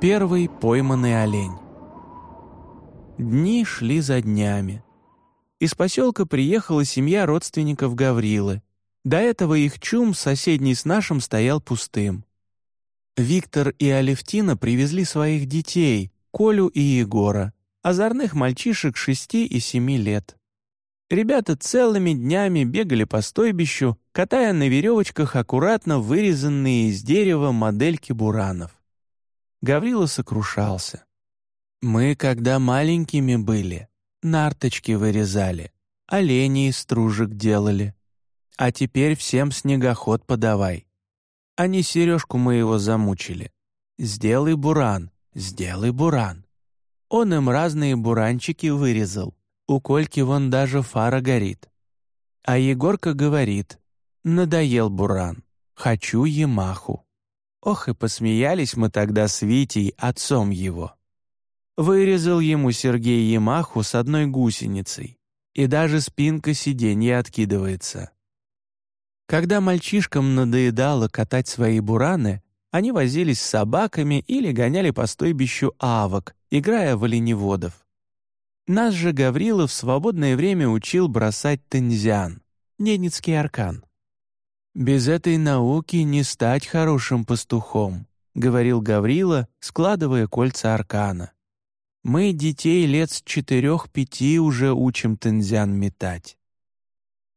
Первый пойманный олень. Дни шли за днями. Из поселка приехала семья родственников Гаврилы. До этого их чум, соседний с нашим, стоял пустым. Виктор и Алевтина привезли своих детей, Колю и Егора, озорных мальчишек шести и семи лет. Ребята целыми днями бегали по стойбищу, катая на веревочках аккуратно вырезанные из дерева модельки буранов. Гаврила сокрушался. «Мы, когда маленькими были, нарточки вырезали, оленей стружек делали. А теперь всем снегоход подавай. Они сережку моего замучили. Сделай буран, сделай буран. Он им разные буранчики вырезал. У Кольки вон даже фара горит. А Егорка говорит, надоел буран, хочу Ямаху. Ох, и посмеялись мы тогда с Витей, отцом его. Вырезал ему Сергей Ямаху с одной гусеницей, и даже спинка сиденья откидывается. Когда мальчишкам надоедало катать свои бураны, они возились с собаками или гоняли по стойбищу авок, играя в оленеводов. Нас же Гаврилов в свободное время учил бросать тензян, ненецкий аркан. «Без этой науки не стать хорошим пастухом», — говорил Гаврила, складывая кольца аркана. «Мы детей лет с четырех-пяти уже учим тензян метать».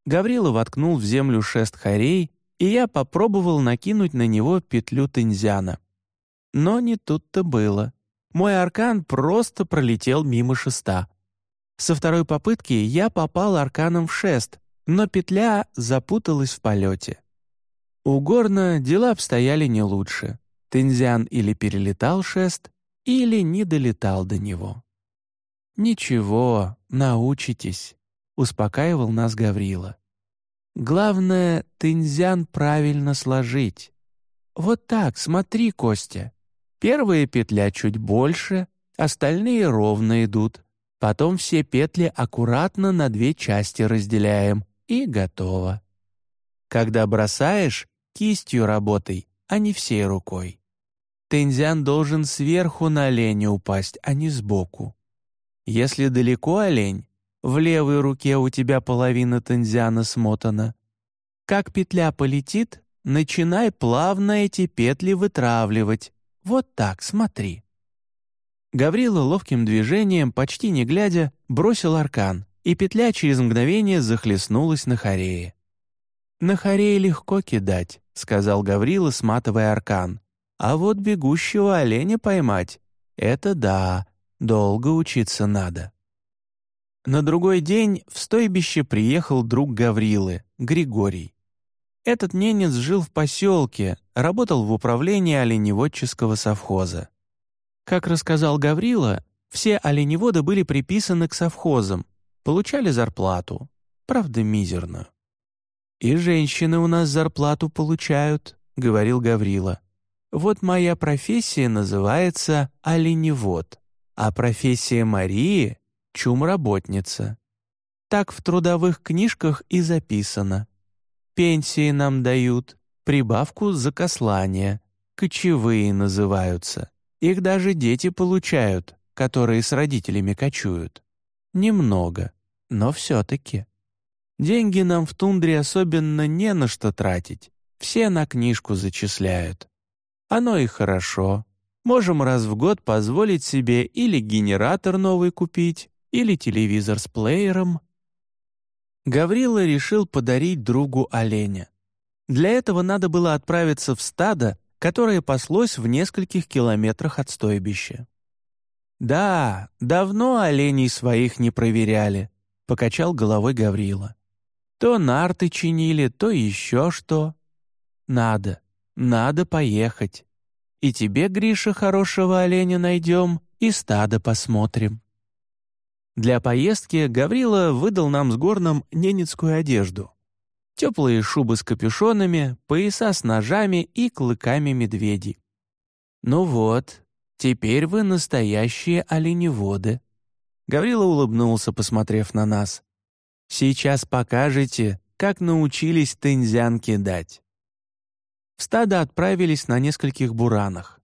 Гаврила воткнул в землю шест хорей, и я попробовал накинуть на него петлю тензяна. Но не тут-то было. Мой аркан просто пролетел мимо шеста. Со второй попытки я попал арканом в шест, но петля запуталась в полете. У Горна дела обстояли не лучше. Тензян или перелетал шест, или не долетал до него. «Ничего, научитесь», — успокаивал нас Гаврила. «Главное, тензян правильно сложить. Вот так, смотри, Костя. Первая петля чуть больше, остальные ровно идут. Потом все петли аккуратно на две части разделяем, и готово. Когда бросаешь, Кистью работай, а не всей рукой. Тензян должен сверху на оленя упасть, а не сбоку. Если далеко олень, в левой руке у тебя половина тензяна смотана. Как петля полетит, начинай плавно эти петли вытравливать. Вот так, смотри. Гаврила ловким движением, почти не глядя, бросил аркан, и петля через мгновение захлестнулась на хорее. На хорее легко кидать, — сказал Гаврила, сматывая аркан. «А вот бегущего оленя поймать — это да, долго учиться надо». На другой день в стойбище приехал друг Гаврилы, Григорий. Этот ненец жил в поселке, работал в управлении оленеводческого совхоза. Как рассказал Гаврила, все оленеводы были приписаны к совхозам, получали зарплату, правда мизерную. «И женщины у нас зарплату получают», — говорил Гаврила. «Вот моя профессия называется оленевод, а профессия Марии — чумработница. Так в трудовых книжках и записано. Пенсии нам дают, прибавку за кослание, кочевые называются. Их даже дети получают, которые с родителями кочуют. Немного, но все-таки. Деньги нам в тундре особенно не на что тратить. Все на книжку зачисляют. Оно и хорошо. Можем раз в год позволить себе или генератор новый купить, или телевизор с плеером. Гаврила решил подарить другу оленя. Для этого надо было отправиться в стадо, которое паслось в нескольких километрах от стойбища. «Да, давно оленей своих не проверяли», — покачал головой Гаврила. То нарты чинили, то еще что. Надо, надо поехать. И тебе, Гриша, хорошего оленя найдем, и стадо посмотрим. Для поездки Гаврила выдал нам с горном ненецкую одежду. Теплые шубы с капюшонами, пояса с ножами и клыками медведей. «Ну вот, теперь вы настоящие оленеводы». Гаврила улыбнулся, посмотрев на нас. Сейчас покажете, как научились тензян кидать». В стадо отправились на нескольких буранах.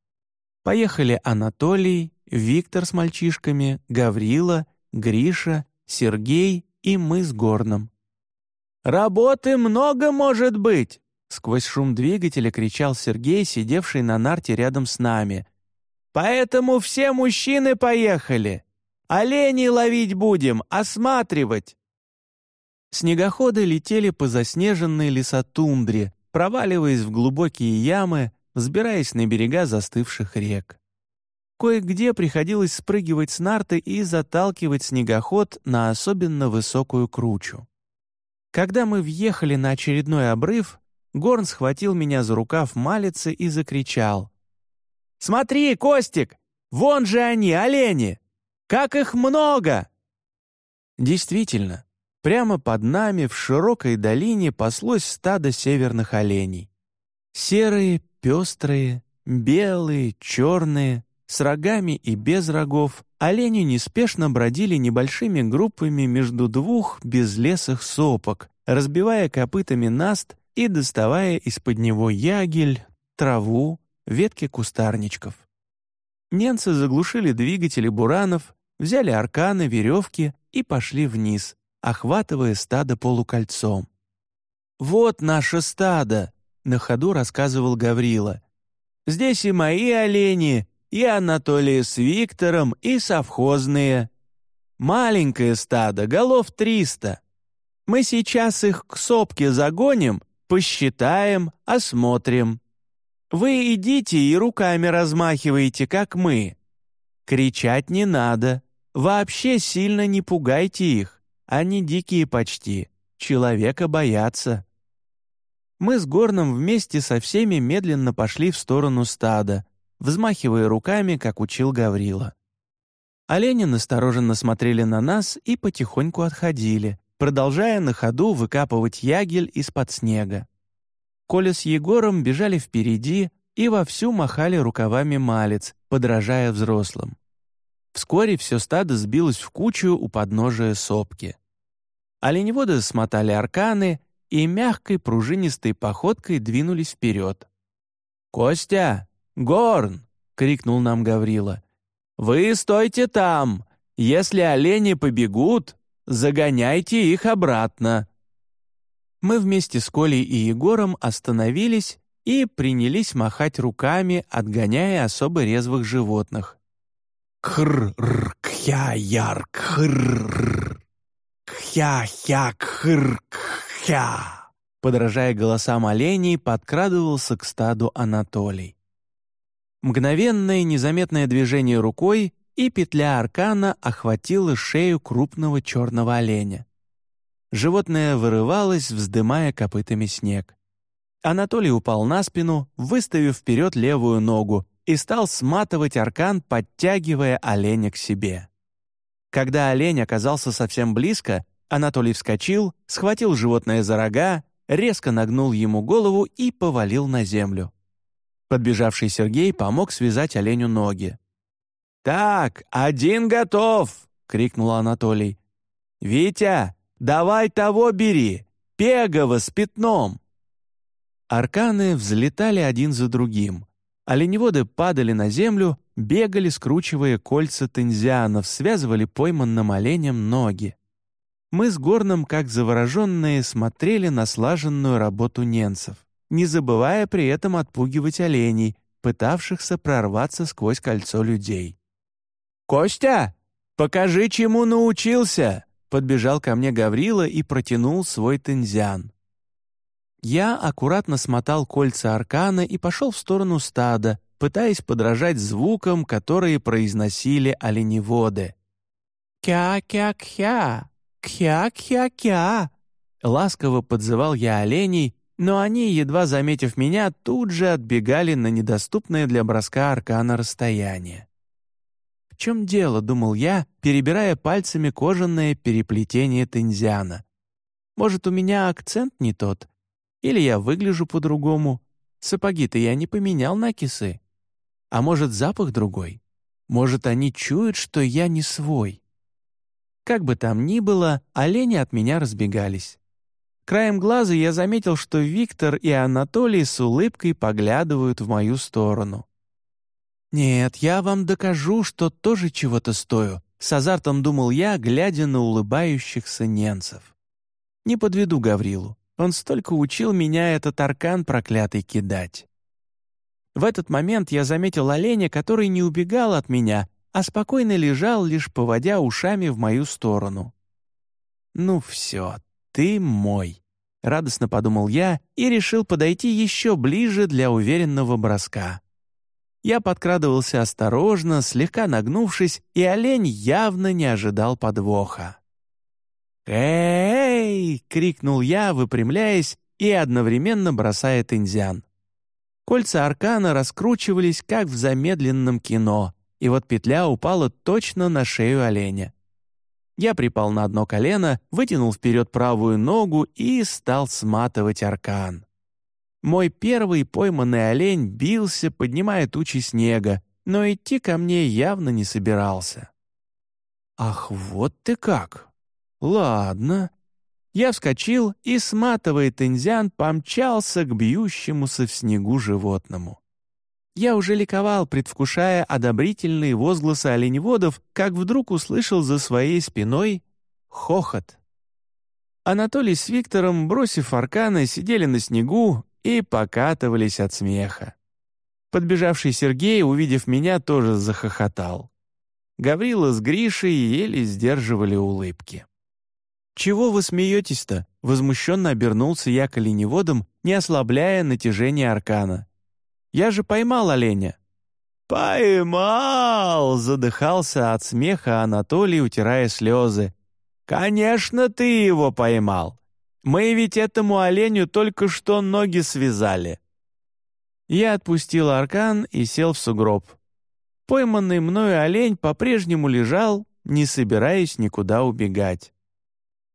Поехали Анатолий, Виктор с мальчишками, Гаврила, Гриша, Сергей и мы с Горном. «Работы много может быть!» Сквозь шум двигателя кричал Сергей, сидевший на нарте рядом с нами. «Поэтому все мужчины поехали! Оленей ловить будем, осматривать!» Снегоходы летели по заснеженной лесотундре, проваливаясь в глубокие ямы, взбираясь на берега застывших рек. Кое-где приходилось спрыгивать с нарты и заталкивать снегоход на особенно высокую кручу. Когда мы въехали на очередной обрыв, Горн схватил меня за рукав малицы и закричал. «Смотри, Костик! Вон же они, олени! Как их много!» Действительно, прямо под нами в широкой долине паслось стадо северных оленей. Серые, пестрые, белые, черные, с рогами и без рогов, олени неспешно бродили небольшими группами между двух безлесых сопок, разбивая копытами наст и доставая из-под него ягель, траву, ветки кустарничков. Немцы заглушили двигатели буранов, взяли арканы, веревки и пошли вниз, охватывая стадо полукольцом. «Вот наше стадо!» — на ходу рассказывал Гаврила. «Здесь и мои олени, и Анатолия с Виктором, и совхозные. Маленькое стадо, голов триста. Мы сейчас их к сопке загоним посчитаем, осмотрим. Вы идите и руками размахиваете, как мы. Кричать не надо. Вообще сильно не пугайте их. Они дикие почти. Человека боятся. Мы с Горном вместе со всеми медленно пошли в сторону стада, взмахивая руками, как учил Гаврила. Олени настороженно смотрели на нас и потихоньку отходили, продолжая на ходу выкапывать ягель из-под снега. Коля с Егором бежали впереди и вовсю махали рукавами малец, подражая взрослым. Вскоре все стадо сбилось в кучу у подножия сопки. Оленеводы смотали арканы и мягкой пружинистой походкой двинулись вперед. «Костя! Горн!» — крикнул нам Гаврила. «Вы стойте там! Если олени побегут, Загоняйте их обратно!» Мы вместе с Колей и Егором остановились и принялись махать руками, отгоняя особо резвых животных. кхр кхя яр кхр кхя хя кхр кхя Подражая голосам оленей, подкрадывался к стаду Анатолий. Мгновенное незаметное движение рукой, и петля аркана охватила шею крупного черного оленя. Животное вырывалось, вздымая копытами снег. Анатолий упал на спину, выставив вперед левую ногу, и стал сматывать аркан, подтягивая оленя к себе. Когда олень оказался совсем близко, Анатолий вскочил, схватил животное за рога, резко нагнул ему голову и повалил на землю. Подбежавший Сергей помог связать оленю ноги. «Так, один готов!» — крикнул Анатолий. «Витя, давай того бери! Пегова с пятном!» Арканы взлетали один за другим. Оленеводы падали на землю, бегали, скручивая кольца тензианов, связывали пойманным оленям ноги. Мы с Горном, как завороженные, смотрели на слаженную работу ненцев, не забывая при этом отпугивать оленей, пытавшихся прорваться сквозь кольцо людей. «Костя, покажи, чему научился!» Подбежал ко мне Гаврила и протянул свой тензян. Я аккуратно смотал кольца аркана и пошел в сторону стада, пытаясь подражать звукам, которые произносили оленеводы. «Кя-кя-кя! Кя-кя-кя!» Ласково подзывал я оленей, но они, едва заметив меня, тут же отбегали на недоступное для броска аркана расстояние чем дело?» — думал я, перебирая пальцами кожаное переплетение тензиана. «Может, у меня акцент не тот? Или я выгляжу по-другому? Сапоги-то я не поменял на кисы. А может, запах другой? Может, они чуют, что я не свой?» Как бы там ни было, олени от меня разбегались. Краем глаза я заметил, что Виктор и Анатолий с улыбкой поглядывают в мою сторону. «Нет, я вам докажу, что тоже чего-то стою», — с азартом думал я, глядя на улыбающихся ненцев. «Не подведу Гаврилу. Он столько учил меня этот аркан проклятый кидать». В этот момент я заметил оленя, который не убегал от меня, а спокойно лежал, лишь поводя ушами в мою сторону. «Ну все, ты мой», — радостно подумал я и решил подойти еще ближе для уверенного броска. Я подкрадывался осторожно, слегка нагнувшись, и олень явно не ожидал подвоха. «Эй!» — крикнул я, выпрямляясь и одновременно бросая тензян. Кольца аркана раскручивались, как в замедленном кино, и вот петля упала точно на шею оленя. Я припал на одно колено, вытянул вперед правую ногу и стал сматывать аркан. Мой первый пойманный олень бился, поднимая тучи снега, но идти ко мне явно не собирался. «Ах, вот ты как! Ладно». Я вскочил и, сматывая тензян, помчался к бьющемуся в снегу животному. Я уже ликовал, предвкушая одобрительные возгласы оленеводов, как вдруг услышал за своей спиной хохот. Анатолий с Виктором, бросив арканы, сидели на снегу и покатывались от смеха. Подбежавший Сергей, увидев меня, тоже захохотал. Гаврила с Гришей еле сдерживали улыбки. «Чего вы смеетесь-то?» — возмущенно обернулся я к оленеводам, не ослабляя натяжение аркана. «Я же поймал оленя». «Поймал!» — задыхался от смеха Анатолий, утирая слезы. «Конечно, ты его поймал. Мы ведь этому оленю только что ноги связали». Я отпустил аркан и сел в сугроб. Пойманный мною олень по-прежнему лежал, не собираясь никуда убегать.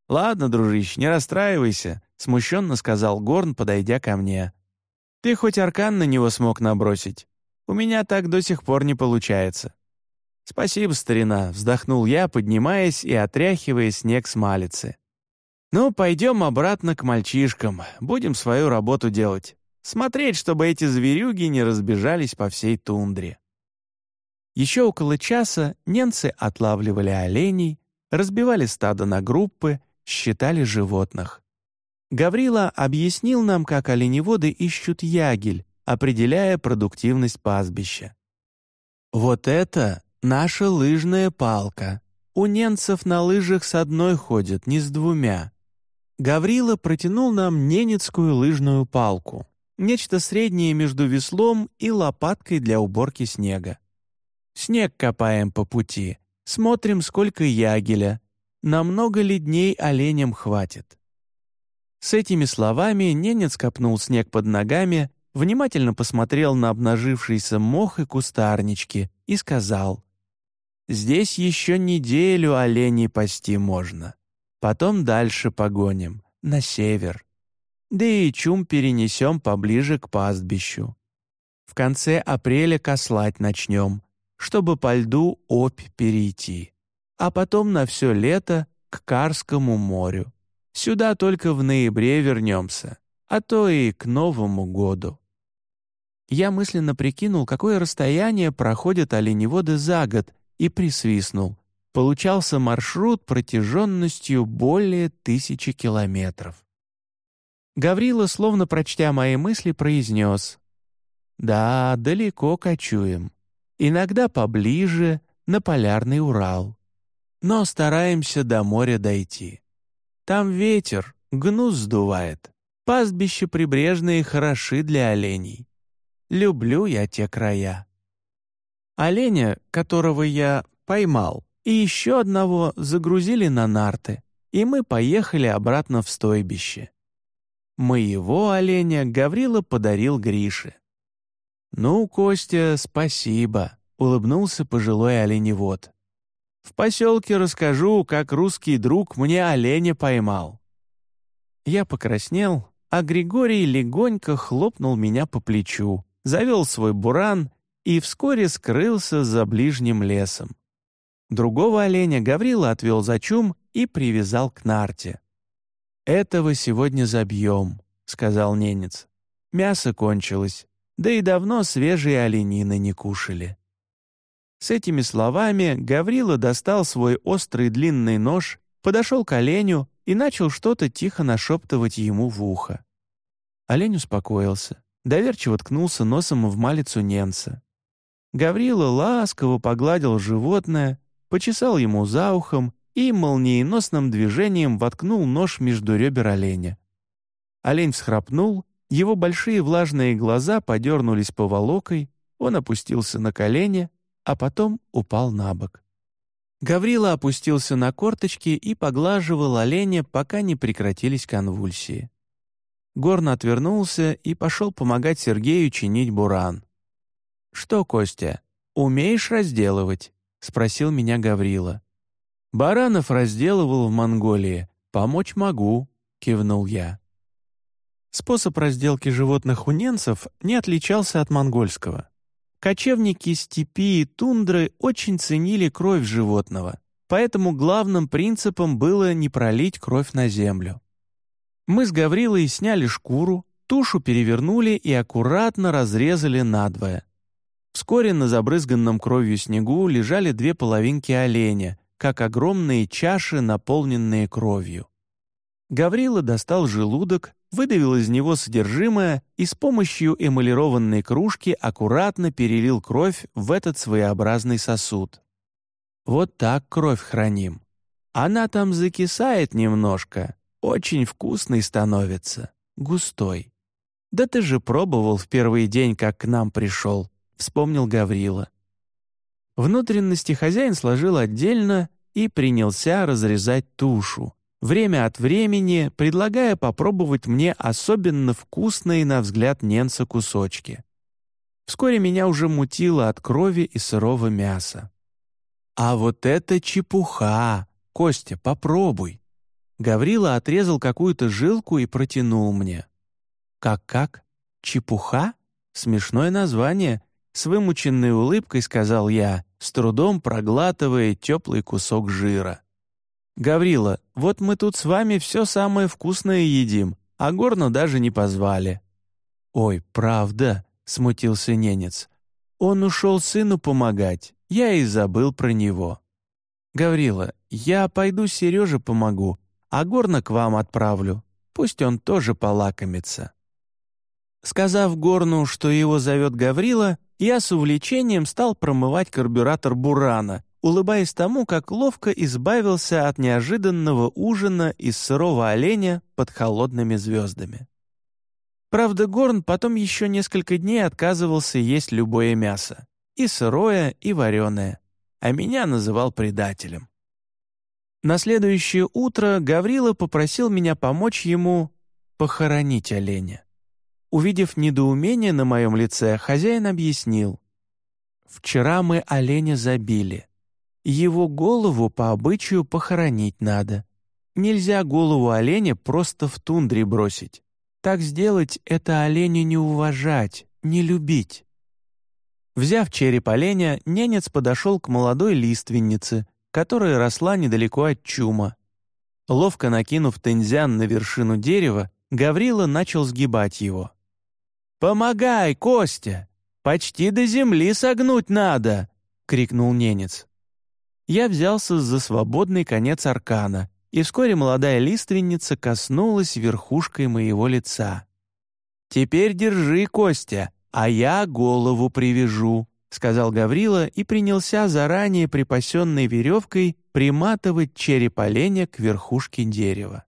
«Ладно, дружище, не расстраивайся», — смущенно сказал Горн, подойдя ко мне. «Ты хоть аркан на него смог набросить? У меня так до сих пор не получается». «Спасибо, старина», — вздохнул я, поднимаясь и отряхивая снег с малицы. «Ну, пойдем обратно к мальчишкам, будем свою работу делать. Смотреть, чтобы эти зверюги не разбежались по всей тундре». Еще около часа немцы отлавливали оленей, разбивали стадо на группы, считали животных. Гаврила объяснил нам, как оленеводы ищут ягель, определяя продуктивность пастбища. «Вот это наша лыжная палка. У ненцев на лыжах с одной ходят, не с двумя. Гаврила протянул нам ненецкую лыжную палку, нечто среднее между веслом и лопаткой для уборки снега. Снег копаем по пути, смотрим, сколько ягеля, намного ли дней оленям хватит. С этими словами ненец копнул снег под ногами, внимательно посмотрел на обнажившийся мох и кустарнички и сказал, «Здесь еще неделю оленей пасти можно». Потом дальше погоним, на север. Да и чум перенесем поближе к пастбищу. В конце апреля кослать начнем, чтобы по льду опь перейти. А потом на все лето к Карскому морю. Сюда только в ноябре вернемся, а то и к Новому году. Я мысленно прикинул, какое расстояние проходят оленеводы за год, и присвистнул получался маршрут протяженностью более тысячи километров. Гаврила, словно прочтя мои мысли, произнес «Да, далеко кочуем. Иногда поближе, на полярный Урал. Но стараемся до моря дойти. Там ветер, гнус сдувает. Пастбища прибрежные хороши для оленей. Люблю я те края». Оленя, которого я поймал, и еще одного загрузили на нарты, и мы поехали обратно в стойбище. Моего оленя Гаврила подарил Грише. «Ну, Костя, спасибо», — улыбнулся пожилой оленевод. «В поселке расскажу, как русский друг мне оленя поймал». Я покраснел, а Григорий легонько хлопнул меня по плечу, завел свой буран и вскоре скрылся за ближним лесом. Другого оленя Гаврила отвел за чум и привязал к нарте. «Этого сегодня забьем», — сказал ненец. «Мясо кончилось, да и давно свежие оленины не кушали». С этими словами Гаврила достал свой острый длинный нож, подошел к оленю и начал что-то тихо нашептывать ему в ухо. Олень успокоился, доверчиво ткнулся носом в малицу немца. Гаврила ласково погладил животное, почесал ему за ухом и молниеносным движением воткнул нож между ребер оленя. Олень всхрапнул, его большие влажные глаза подернулись поволокой, он опустился на колени, а потом упал на бок. Гаврила опустился на корточки и поглаживал оленя, пока не прекратились конвульсии. Горн отвернулся и пошел помогать Сергею чинить буран. «Что, Костя, умеешь разделывать?» — спросил меня Гаврила. «Баранов разделывал в Монголии. Помочь могу», — кивнул я. Способ разделки животных у ненцев не отличался от монгольского. Кочевники степи и тундры очень ценили кровь животного, поэтому главным принципом было не пролить кровь на землю. Мы с Гаврилой сняли шкуру, тушу перевернули и аккуратно разрезали надвое. Вскоре на забрызганном кровью снегу лежали две половинки оленя, как огромные чаши, наполненные кровью. Гаврила достал желудок, выдавил из него содержимое и с помощью эмалированной кружки аккуратно перелил кровь в этот своеобразный сосуд. Вот так кровь храним. Она там закисает немножко, очень вкусный становится, густой. Да ты же пробовал в первый день, как к нам пришел, вспомнил Гаврила. Внутренности хозяин сложил отдельно и принялся разрезать тушу, время от времени предлагая попробовать мне особенно вкусные, на взгляд Ненца, кусочки. Вскоре меня уже мутило от крови и сырого мяса. «А вот это чепуха! Костя, попробуй!» Гаврила отрезал какую-то жилку и протянул мне. «Как-как? Чепуха? Смешное название!» С вымученной улыбкой сказал я, с трудом проглатывая теплый кусок жира. «Гаврила, вот мы тут с вами все самое вкусное едим, а горно даже не позвали». «Ой, правда?» — смутился ненец. «Он ушел сыну помогать, я и забыл про него». «Гаврила, я пойду Сереже помогу, а горно к вам отправлю, пусть он тоже полакомится». Сказав Горну, что его зовет Гаврила, я с увлечением стал промывать карбюратор Бурана, улыбаясь тому, как ловко избавился от неожиданного ужина из сырого оленя под холодными звездами. Правда, Горн потом еще несколько дней отказывался есть любое мясо, и сырое, и вареное, а меня называл предателем. На следующее утро Гаврила попросил меня помочь ему похоронить оленя. Увидев недоумение на моем лице, хозяин объяснил. «Вчера мы оленя забили. Его голову по обычаю похоронить надо. Нельзя голову оленя просто в тундре бросить. Так сделать — это оленя не уважать, не любить. Взяв череп оленя, ненец подошел к молодой лиственнице, которая росла недалеко от чума. Ловко накинув тензян на вершину дерева, Гаврила начал сгибать его. «Помогай, Костя! Почти до земли согнуть надо!» — крикнул ненец я взялся за свободный конец аркана, и вскоре молодая лиственница коснулась верхушкой моего лица. «Теперь держи, Костя, а я голову привяжу», — сказал Гаврила и принялся заранее припасенной веревкой приматывать череп оленя к верхушке дерева.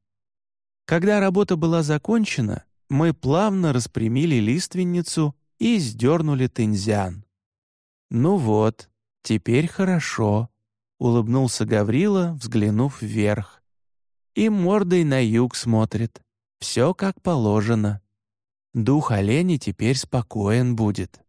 Когда работа была закончена, мы плавно распрямили лиственницу и сдернули тынзян. «Ну вот, теперь хорошо», — улыбнулся Гаврила, взглянув вверх. И мордой на юг смотрит. Все как положено. Дух оленя теперь спокоен будет.